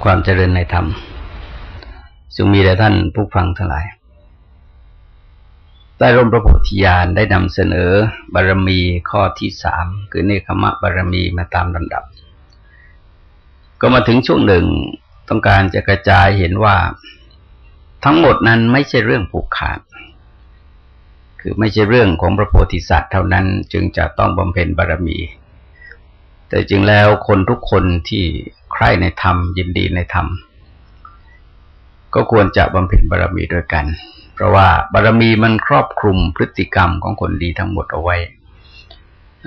อความเจริญในธรรมจงมีแด่ท่านผู้ฟังทั้งหลาย ใต้ร่มพระโพธิญาณได้นำเสนอบารมีข้อที่สามคือเนคขมะบารมีมาตามลำดับ ก็มาถึงช่วงหนึ่งต้องการจะกระจายเห็นว่า ทั้งหมดนั้นไม่ใช่เรื่องผูกขาด คือไม่ใช่เรื่องของพระโพธิสัตว์เท่านั้นจึงจะต้องบำเพ็ญบารมี แต่จริงแล้วคนทุกคนที่ใคร่ในธรรม ยินดีในธรรม ก็ควรจะบำเพ็ญบารมีด้วยกัน เพราะว่าบารมีมันครอบคลุมพฤติกรรมของคนดีทั้งหมดเอาไว้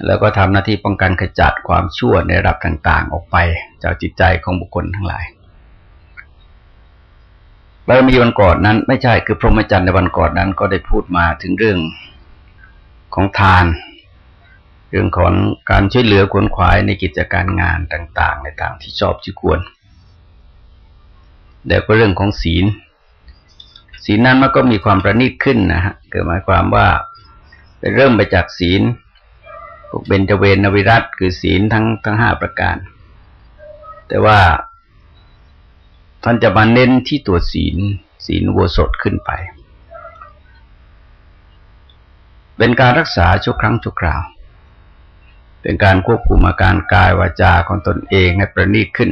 แล้วก็ทำหน้าที่ป้องกันขจัดความชั่วในระดับต่างๆ ออกไปจากจิตใจของบุคคลทั้งหลายบารมีวันก่อนนั้น ไม่ใช่คือพรหมจรรย์ในวันก่อนนั้นก็ได้พูดมาถึงเรื่องของทาน เรื่องของการช่วยเหลือควนขวายในกิจการงานต่าง ๆ ในทางที่ชอบที่ควรเดี๋ยวก็เรื่องของศีล ศีลนั้นมันก็มีความประณีตขึ้นนะฮะเกิดหมายความว่าไปเริ่มไปจากศีลพวกเบญจเวนวิรัตคือศีลทั้งทั้งห้าประการ แต่ว่าท่านจะมาเน้นที่ตัวศีล ศีลวัวสดขึ้นไป เป็นการรักษาชั่วครั้งชั่วคราว เป็นการควบคุมอาการกายวาจาของตนเองให้ประณีตขึ้น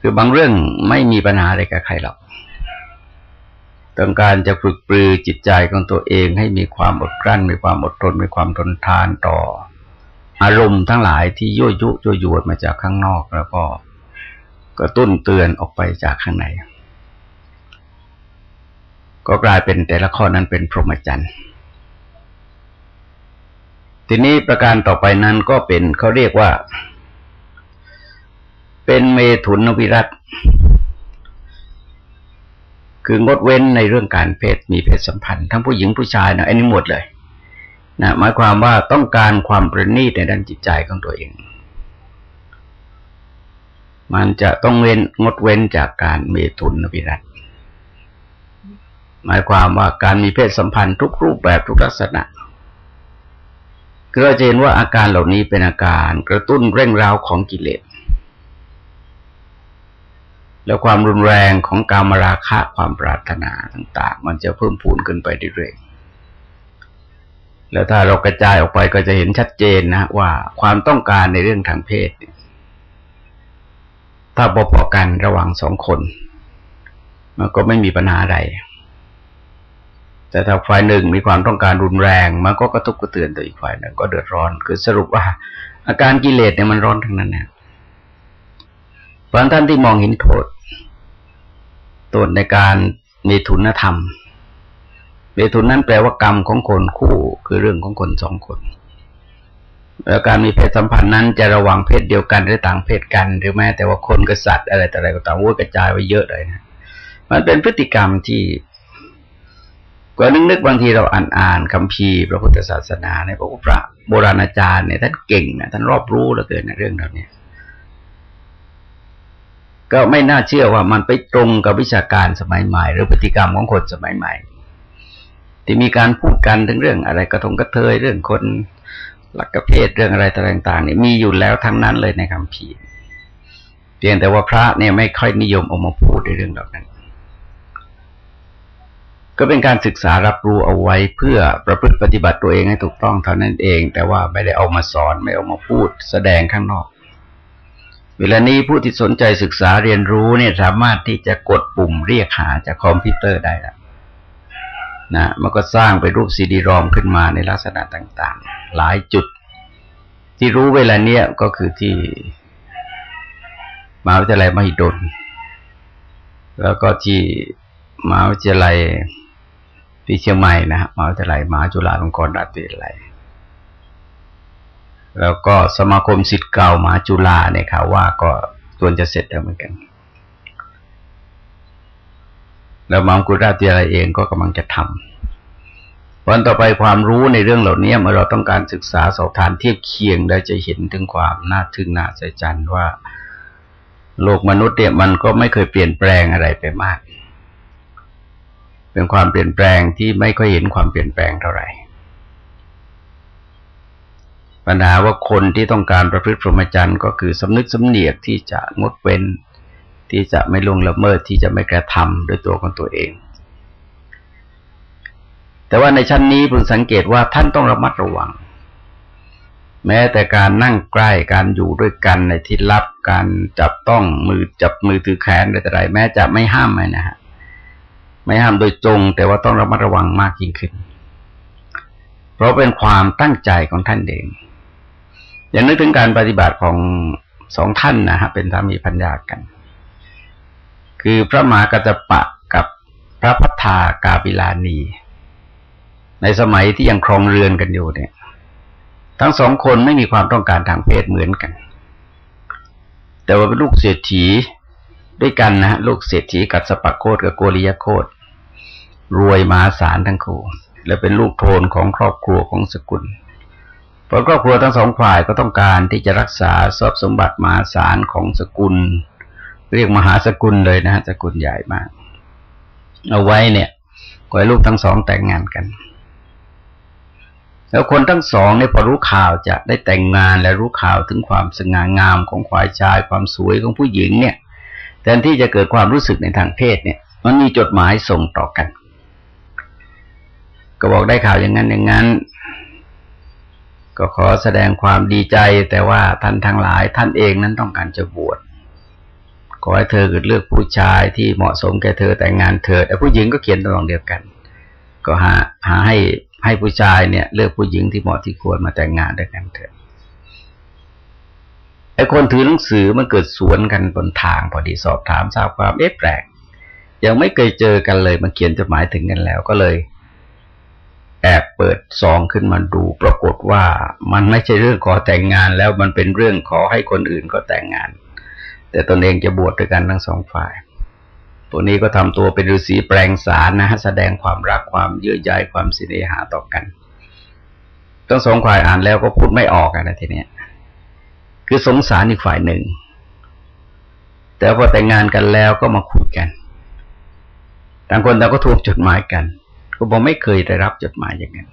คือบางเรื่องไม่มีปัญหาอะไรกับใครหรอกต้องการจะฝึกปรือจิตใจของตัวเองให้มีความอดกลั้น มีความอดทน มีความทนทานต่อ อารมณ์ทั้งหลายที่ยั่วยุยั่วยวนมาจากข้างนอกแล้วก็กระตุ้นเตือนออกไปจากข้างใน ก็กลายเป็นแต่ละข้อนั้นเป็นพรหมจรรย์ ทีนี้ประการต่อไปนั้นก็เป็นเขาเรียกว่า เป็นเมถุนวิรัตคืองดเว้นในเรื่องการเพศมีเพศสัมพันธ์ ทั้งผู้หญิงผู้ชายนะอันนี้หมดเลยนะหมายความว่าต้องการความประณีตในด้านจิตใจของตัวเอง มันจะต้องเว้นงดเว้นจากการเมตุนวิรัตหมายความว่าการมีเพศสัมพันธ์ทุกรูปแบบทุกลักษณะ คือเราจะเห็นว่าอาการเหล่านี้เป็นอาการกระตุ้นเร่งร้าวของกิเลส แล้วความรุนแรงของการมราคะความปรารถนาต่าง ๆ มันจะเพิ่มพูนขึ้นไปเรื่อยๆแล้วถ้าเรากระจายออกไปก็จะเห็นชัดเจนนะว่าความต้องการในเรื่องทางเพศ ถ้าพอๆกันระหว่างสองคน มันก็ไม่มีปัญหาใด แต่ถ้าฝ่ายหนึ่งมีความต้องการรุนแรงมันก็กระทบกระเตือนต่ออีกฝ่ายหนึ่งก็เดือดร้อน คือสรุปว่า อาการกิเลสเนี่ยมันร้อนทั้งนั้นนี่ยบางท่านที่มองเห็นโทษโทษในการมีทุนธรรมมีทุนนั้นแปลว่ากรรมของคนคู่คือเรื่องของคนสองคน แล้วการมีเพศสัมพันธ์นั้นจะระวังเพศเดียวกันหรือต่างเพศกัน หรือแม้แต่ว่าคนกับสัตว์อะไรแต่อะไรก็ตามวุ้กระจายไว้เยอะเลยนะ มันเป็นพฤติกรรมที่ กว่านึกนึกบางทีเราอ่านอ่านคำพีพระพุทธศาสนาในพระพระโบราณอาจารย์เนี่ยท่านเก่งนะท่านรอบรู้เหลือเกินในเรื่องเหล่านี้ก็ไม่น่าเชื่อว่ามันไปตรงกับวิชาการสมัยใหม่ หรือพฤติกรรมของคนสมัยใหม่ ที่มีการพูดกันถึงเรื่องอะไรกระทงกระเทยเรื่องคนหลักประเภทเรื่องอะไรต่างๆนี่มีอยู่แล้วทั้งนั้นเลยในคำพีเพียงแต่ว่าพระเนี่ยไม่ค่อยนิยมออกมาพูดในเรื่องเหล่านั้น ก็เป็นการศึกษารับรู้เอาไว้เพื่อประพฤติปฏิบัติตัวเองให้ถูกต้องเท่านั้นเอง แต่ว่าไม่ได้เอามาสอนไม่เอามาพูดแสดงข้างนอก เวลานี้ผู้ที่สนใจศึกษาเรียนรู้เนี่ยสามารถที่จะกดปุ่มเรียกหาจากคอมพิวเตอร์ได้แล้วนะมันก็สร้างเป็นรูปซีดีรอมขึ้นมาในลักษณะต่างๆ หลายจุด ที่รู้เวลาเนี้ยก็คือที่มหาวิทยาลัยมหิดลแล้วก็ที่มหาวิทยาลัย ที่เชียงใหม่นะฮะมหาวิทยาลัยมหาจุฬาลงกรณราชวิทยาลัยแล้วก็สมาคมสิทธิ์เก่ามหาจุฬาเนี่ยค่ะว่าก็ควรจะเสร็จแล้วเหมือนกัน แล้วมังคุราติอะไรเองก็กำลังจะทำวันต่อไปความรู้ในเรื่องเหล่านี้เมื่อเราต้องการศึกษาสอบทานเทียบเคียงได้จะเห็นถึงความน่าทึ่งน่าใจจันว่า โลกมนุษย์เนี่ยมันก็ไม่เคยเปลี่ยนแปลงอะไรไปมาก เป็นความเปลี่ยนแปลงที่ไม่ค่อยเห็นความเปลี่ยนแปลงเท่าไหร่ ปัญหาว่าคนที่ต้องการประพฤติพรหมจรรย์ก็คือสำนึกสำเนียกที่จะงดเว้น ที่จะไม่ลงละเมิดที่จะไม่กระทำด้วยตัวของตัวเอง แต่ว่าในชั้นนี้ผมสังเกตว่าท่านต้องระมัดระวัง แม้แต่การนั่งใกล้การอยู่ด้วยกันในที่ลับการจับต้องมือจับมือถือแขนอะไรแม้จะไม่ห้ามไนะฮะ ไม่ห้ามโดยจงแต่ว่าต้องระมัดระวังมากยิ่งขึ้น เพราะเป็นความตั้งใจของท่านเองอย่านึกถึงการปฏิบัติของสองท่านนะฮะเป็นสามีพัญญากัน คือพระมหากัจปะกับพระพัฒธากาบิลานี ในสมัยที่ยังครองเรือนกันอยู่เนี่ย ทั้งสองคนไม่มีความต้องการทางเพศเหมือนกัน แต่ว่าเป็นลูกเศรษฐีด้วยกันนะฮะลูกเศรษฐีกัสปะโคตกับโกริยโคต รวยมหาศาลทั้งคู่ และเป็นลูกโทนของครอบครัวของสกุลเพราะครอบครัวทั้งสองฝ่ายก็ต้องการที่จะรักษาทรัพย์สมบัติมหาศาลของสกุล เรียกมหาสกุลเลยนะฮะสกุลใหญ่มาก เอาไว้เนี่ยก็ให้ลูกทั้งสองแต่งงานกัน แล้วคนทั้งสองเนี่ยพอรู้ข่าวจะได้แต่งงานและรู้ข่าวถึงความสง่างามของฝ่ายชาย ความสวยของผู้หญิงเนี่ยแทนที่จะเกิดความรู้สึกในทางเพศเนี่ย มันมีจดหมายส่งต่อกัน ก็บอกได้ข่าวอย่างนั้นอย่างนั้น ก็ขอแสดงความดีใจแต่ว่าท่านทั้งหลาย ท่านเองนั้นต้องการจะบวชขอให้เธอเกิดเลือกผู้ชายที่เหมาะสมแก่เธอแต่งงานเธอแต่ผู้หญิงก็เขียนตรงเดียวกัน ก็หาหาให้ให้ผู้ชายเนี่ย เลือกผู้หญิงที่เหมาะที่ควรมาแต่งงานด้วยกันเถอะไอ้คนถือหนังสือมันเกิดสวนกันบนทาง พอดีสอบถามทราบความเอ๊ะแปลกยังไม่เคยเจอกันเลยมาเขียนจดหมายถึงกันแล้วก็เลย แอบเปิดซองขึ้นมาดู ปรากฏว่ามันไม่ใช่เรื่องขอแต่งงานแล้วมันเป็นเรื่องขอให้คนอื่นก็แต่งงาน แต่ตนเองจะบวชด้วยกันทั้งสองฝ่ายตัวนี้ก็ทำตัวเป็นฤาษีแปลงสารนะฮะแสดงความรักความเยื่อใยความสิเนหาต่อกันทั้งสองฝ่ายอ่านแล้วก็พูดไม่ออกนะทีเนี้ยคือสงสารอีกฝ่ายหนึ่ง แต่พอแต่งงานกันแล้วก็มาคุยกัน ต่างคนต่างก็ทวงจดหมายกัน ก็บอกไม่เคยได้รับจดหมายอย่างนั้น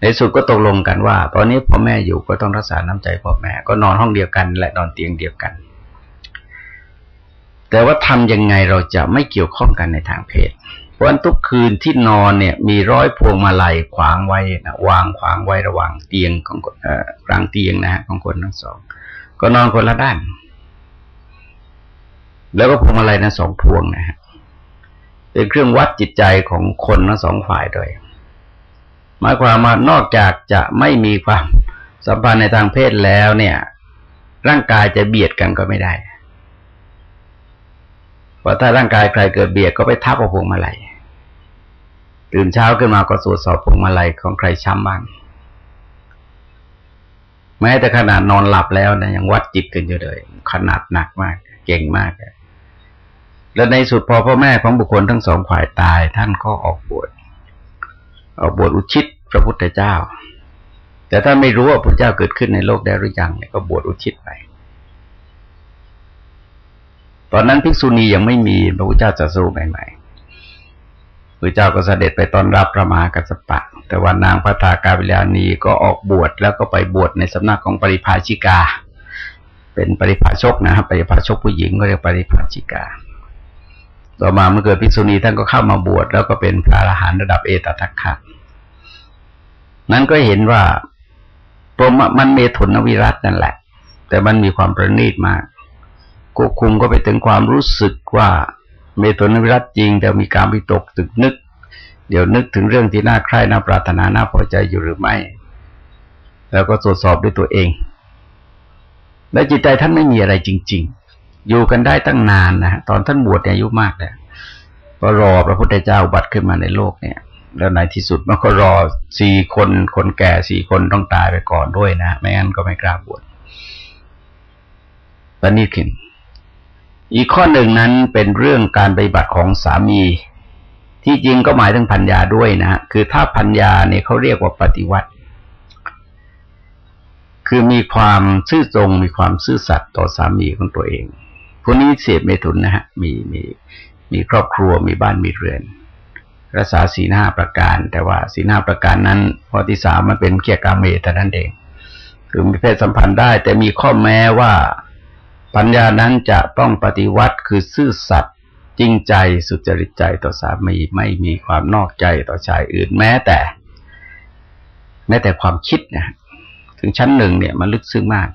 ในสุดก็ตกลงกันว่า ตอนนี้พ่อแม่อยู่ก็ต้องรักษาน้ำใจพ่อแม่ ก็นอนห้องเดียวกัน และนอนเตียงเดียวกัน แต่ว่าทํำยังไงเราจะไม่เกี่ยวข้องกันในทางเพศ เพราะทุกคืนที่นอนเนี่ย มีร้อยพวงมาลัยขวางไว้นะวางขวางไว้ระหว่างเตียงของกลางเตียงนะฮะของคนทั้งสอง ก็นอนคนละด้าน แล้วก็พวงมาลัยนะสองพวงนะฮะ เป็นเครื่องวัดจิตใจของคนทั้งสองฝ่ายด้วยหมายความว่านอกจากจะไม่มีความสัมพันธ์ในทางเพศแล้วเนี่ย ร่างกายจะเบียดกันก็ไม่ได้เพราะถ้าร่างกายใครเกิดเบียดก็ไปทับกับพวงมาลัยตื่นเช้าขึ้นมาก็ตรวจสอบพวงมาลัยของใครช้ำบ้างแม้แต่ขนาดนอนหลับแล้วนะยังวัดจิตกันอยู่เลย ขนาดหนักมาก เก่งมากเลย และในสุดพอพ่อแม่ของบุคคลทั้งสองฝ่ายตาย ท่านก็ออกบวชออกบวชอุทิศพระพุทธเจ้า แต่ถ้าไม่รู้ว่าพระเจ้าเกิดขึ้นในโลกได้หรือยังเนี่ยก็บวชอุทิศไป ตอนนั้นภิกษุณียังไม่มีพระพุทธเจ้าจะสู้ใหม่ๆพระเจ้าก็เสด็จไปตอนรับพระมหากัสสปะ แต่ว่านางพระตากาวิลานีก็ออกบวชแล้วก็ไปบวชในสำนักของปริภาชิกา เป็นปริภาชกนะครับปริภาชกผู้หญิงก็เรียกปริภาชิกา ต่อมาเมื่อเกิดภิกษุณีท่านก็เข้ามาบวชแล้วก็เป็นพระอรหันต์ระดับเอตทัคคะนั้นก็เห็นว่าตัวมันเมถุนวิรัตนั่นแหละ แต่มันมีความประณีตมากควบคุมก็ไปถึงความรู้สึกว่าเมถุนวิรัตจริง แต่มีการวิตกตึกนึก เดี๋ยวนึกถึงเรื่องที่น่าใคร่น่าปรารถนาน่าพอใจอยู่หรือไม่ แล้วก็ตรวจสอบด้วยตัวเอง และจิตใจท่านไม่มีอะไรจริง ๆ อยู่กันได้ตั้งนานนะฮะตอนท่านบวชเนี่ยอายุมากแล้วก็รอพระพุทธเจ้าบัตรขึ้นมาในโลกเนี่ย แล้วในที่สุดมันก็รอสี่คนคนแก่สี่คนต้องตายไปก่อนด้วยนะ ไม่งั้นก็ไม่กล้าบวชตอนนี้ขึ้นอีกข้อหนึ่งนั้นเป็นเรื่องการปฏิบัติของสามี ที่จริงก็หมายถึงพัญญาด้วยนะคือถ้าพัญญาเนี่ยเขาเรียกว่าปฏิวัติ คือมีความซื่อตรงมีความซื่อสัตย์ต่อสามีของตัวเอง พวกนี้เสพเมถุนนะฮะมีมีมีครอบครัวมีบ้านมีเรือน รักษาสีหน้าประการ แต่ว่าสีหน้าประการนั้นพอที่สามมันเป็นเกียรกาเมตนั้นเอง คือมีเพศสัมพันธ์ได้ แต่มีข้อแม้ว่าปัญญานั้นจะต้องปฏิวัติคือซื่อสัตย์จริงใจสุจริตใจต่อสามีไม่มีความนอกใจต่อชายอื่นแม้แต่ แม้แต่ความคิดนะถึงชั้นหนึ่งเนี่ยมันลึกซึ้งมาก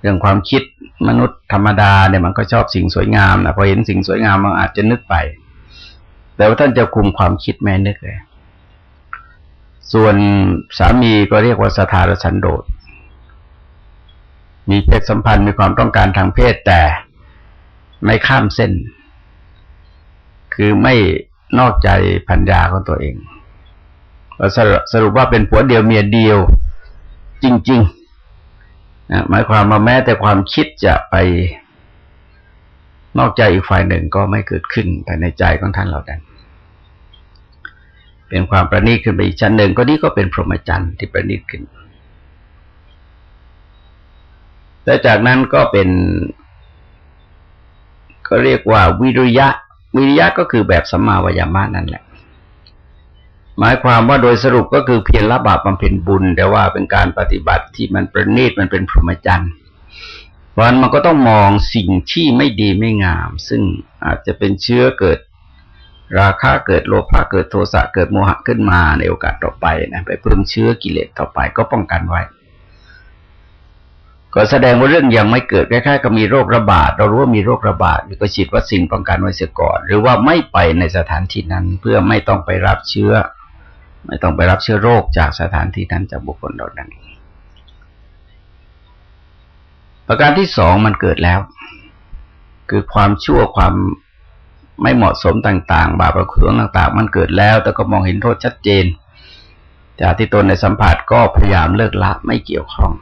เรื่องความคิด มนุษย์ธรรมดาเนี่ยมันก็ชอบสิ่งสวยงามนะพอเห็นสิ่งสวยงามมันอาจจะนึกไป แต่ว่าท่านจะคุมความคิดแม่นึกเลย ส่วนสามีก็เรียกว่าสถารสันโดษมีเพศสัมพันธ์มีความต้องการทางเพศแต่ไม่ข้ามเส้น คือไม่นอกใจพัญญาของตัวเองสรุปว่าเป็นผัวเดียวเมียเดียว จริง ๆ นะหมายความว่าแม้แต่ความคิดจะไปนอกใจอีกฝ่ายหนึ่งก็ไม่เกิดขึ้นภายในใจของท่านเราดันเป็นความประณีตขึ้นไปอีกชั้นหนึ่งก็นี่ก็เป็นพรหมจรรย์ที่ประณีตขึ้น และจากนั้นก็เป็น ก็เรียกว่าวิริยะ วิริยะก็คือแบบสัมมาวายามะนั่นแหละ หมายความว่าโดยสรุปก็คือเพียรละบาปบำเพ็ญบุญ แต่ว่าเป็นการปฏิบัติที่มันประณีตมันเป็นพรหมจรรย์เพราะนั้นมันก็ต้องมองสิ่งที่ไม่ดีไม่งาม ซึ่งอาจจะเป็นเชื้อเกิด ราคะเกิดโลภะเกิดโทสะเกิดโมหะขึ้นมาในโอกาสต่อไปนะไปเพิ่มเชื้อกิเลสต่อไปก็ป้องกันไว้ ก็แสดงว่าเรื่องยังไม่เกิดคล้ายๆกับมีโรคระบาด เรารู้ว่ามีโรคระบาดก็ฉีดวัคซีนป้องกันไว้เสียก่อน หรือว่าไม่ไปในสถานที่นั้นเพื่อไม่ต้องไปรับเชื้อ ไม่ต้องไปรับเชื้อโรคจากสถานที่นั้นจากบุคคลเหล่านั้น ประการที่สองมันเกิดแล้ว คือความชั่วความไม่เหมาะสมต่างๆ บาปประคุณต่าง ๆ มันเกิดแล้ว แต่ก็มองเห็นโทษชัดเจน จากที่ตนในสัมผัสก็พยายามเลิกละไม่เกี่ยวข้อง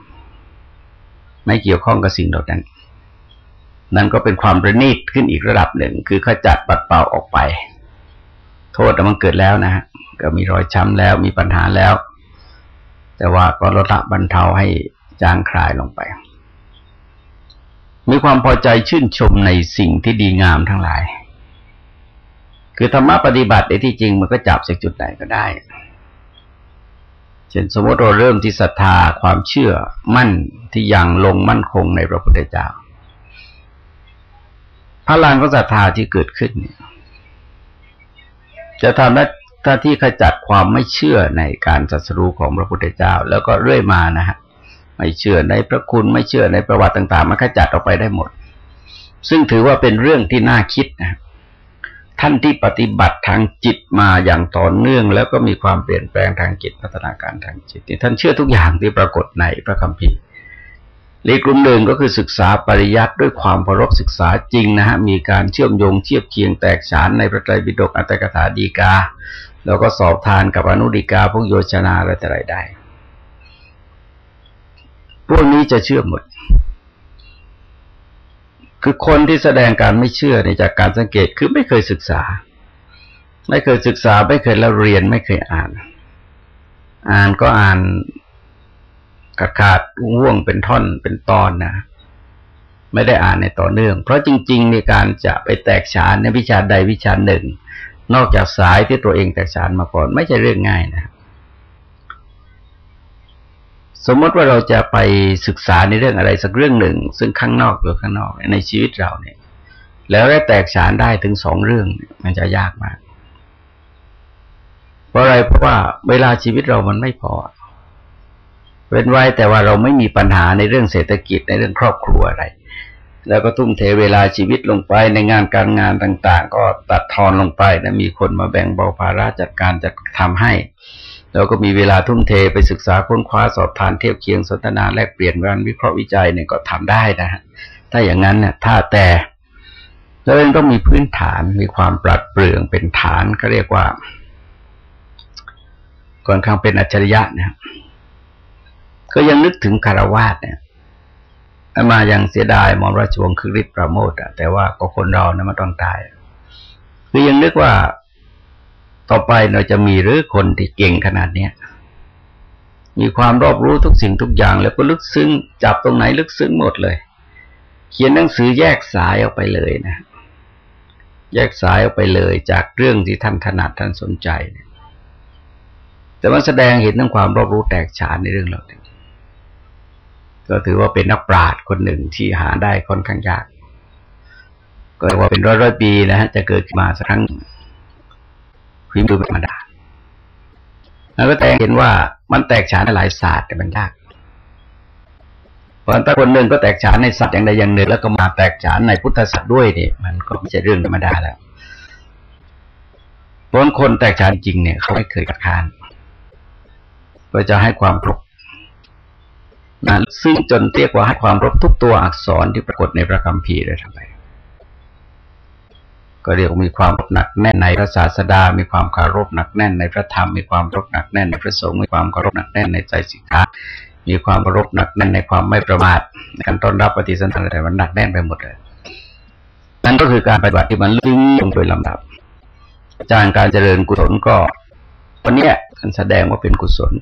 ไม่เกี่ยวข้องกับสิ่งเหล่านั้น นั่นก็เป็นความประณีตขึ้นอีกระดับหนึ่ง คือขจัดปัดเป่าออกไป โทษมันเกิดแล้วนะฮะ ก็มีรอยช้ำแล้วมีปัญหาแล้ว แต่ว่าก็ลดละบรรเทาให้จางคลายลงไป มีความพอใจชื่นชมในสิ่งที่ดีงามทั้งหลาย คือธรรมะปฏิบัติในที่จริงมันก็จับจากจุดไหนก็ได้เช่นสมมติเราเริ่มที่ศรัทธาความเชื่อมั่นที่ยังลงมั่นคงในพระพุทธเจ้าพลังของศรัทธาที่เกิดขึ้นเนี่ยจะทำหน้า้าที่ขจัดความไม่เชื่อในการศัสรูของพระพุทธเจ้า แล้วก็เรื่อยมานะฮะไม่เชื่อในพระคุณไม่เชื่อในประวัติต่าง ๆ มันขจัดออกไปได้หมด ซึ่งถือว่าเป็นเรื่องที่น่าคิดนะท่านที่ปฏิบัติทางจิตมาอย่างต่อเนื่อง แล้วก็มีความเปลี่ยนแปลงทางจิตพัฒนาการทางจิตท่านเชื่อทุกอย่างที่ปรากฏในพระคัมภีร์อีกกลุ่มหนึ่งก็คือศึกษาปริยัติด้วยความเคารพศึกษาจริงนะฮะมีการเชื่อมโยงเทียบเคียงแตกฉานในพระไตรปิฎกอัตถกถาดีกา แล้วก็สอบทานกับอนุดีกาพวกโยชนาอะไรแต่ไรได้ พวกนี้จะเชื่อหมด คือคนที่แสดงการไม่เชื่อในจากการสังเกตคือไม่เคยศึกษา ไม่เคยศึกษา ไม่เคยแล้วเรียนไม่เคยอ่าน อ่านก็อ่านขาดขาดว่วงเป็นท่อนเป็นตอนนะไม่ได้อ่านในต่อเนื่อง เพราะจริง ๆ ในการจะไปแตกฉานในวิชาใดวิชาหนึ่ง นอกจากสายที่ตัวเองแตกฉานมาก่อน ไม่ใช่เรื่องง่ายนะสมมติว่าเราจะไปศึกษาในเรื่องอะไรสักเรื่องหนึ่ง ซึ่งข้างนอกหรือข้างนอกในชีวิตเราเนี่ย แล้วได้แตกฉานได้ถึงสองเรื่องมันจะยากมาก เพราะอะไรเพราะว่าเวลาชีวิตเรามันไม่พอเว้นไว้แต่ว่าเราไม่มีปัญหาในเรื่องเศรษฐกิจในเรื่องครอบครัวอะไร แล้วก็ทุ่มเทเวลาชีวิตลงไปในงานการงานต่าง ๆ ก็ตัดทอนลงไปนะมีคนมาแบ่งเบาภาระจัดการจัดทำให้ แล้วก็มีเวลาทุ่มเทไปศึกษาค้นคว้าสอบทานเทียบเคียงสนทนาแลกเปลี่ยนการวิเคราะห์วิจัยเนี่ยก็ทำได้นะฮะถ้าอย่างนั้นเนี่ยถ้าแต่เราเองต้องมีพื้นฐานมีความปรัดเปรื่องเป็นฐานก็เรียกว่าก่อนข้างเป็นอัจฉริยะนี่ยก็ยังนึกถึงคารวาสเนี่ย มาอยังเสียดายมอมราชวงศ์คือฤทธิ์ประโมทอะแต่ว่าก็คนเรานะมันต้องตาย คือยังนึกว่าต่อไปเราจะมีหรือคนที่เก่งขนาดเนี้ยมีความรอบรู้ทุกสิ่งทุกอย่าง แล้วก็ลึกซึ้งจับตรงไหนลึกซึ้งหมดเลย เขียนหนังสือแยกสายออกไปเลยนะ แยกสายออกไปเลยจากเรื่องที่ท่านถนัดท่านสนใจ แต่มันแสดงเห็นทั้งความรอบรู้แตกฉานในเรื่องเหล่านี้ ก็ถือว่าเป็นนักปราชญ์คนหนึ่งที่หาได้ค่อนข้างยาก ก็เรียกว่าเป็นร้อยร้อยปีนะฮะจะเกิดมาสักครั้งพิมพ์ดูธรรมดาแล้วก็แต่เห็นว่ามันแตกฉานในหลายศาสตร์แต่มันยากเพราะถ้าคนหนึ่งก็แตกฉานในศาสตว์อย่างใดอย่างหนึ่ง แล้วก็มาแตกฉานในพุทธศาสตร์ด้วยเนี่ยมันก็ไม่ใช่เรื่องธรรมดาแล้วเพราะคนแตกฉานจริงเนี่ยเขาไม่เคยกัดค้านก็จะให้ความครบ นะซึ่งจนเรียกว่าให้ความรบทุกตัวอักษรที่ปรากฏในพระคัมภีร์เลยทำไมก็เรียกว่ามีความรบหนักแน่นในพระศาสดา มีความคารพหนักแน่นในพระธรรม มีความรพหนักแน่นในพระสงฆ์ มีความเคารพหนักแน่นในใจสิกขามีความเคารพหนักแน่นในความไม่ประมาทในการต้อนรับปฏิสันทานอะไรมันหนักแน่นไปหมดเลย นั่นก็คือการปฏิบัติที่มันลึกลงโดยลำดับ จากการเจริญกุศลก็วันนี้ท่านแสดงว่าเป็นกุศล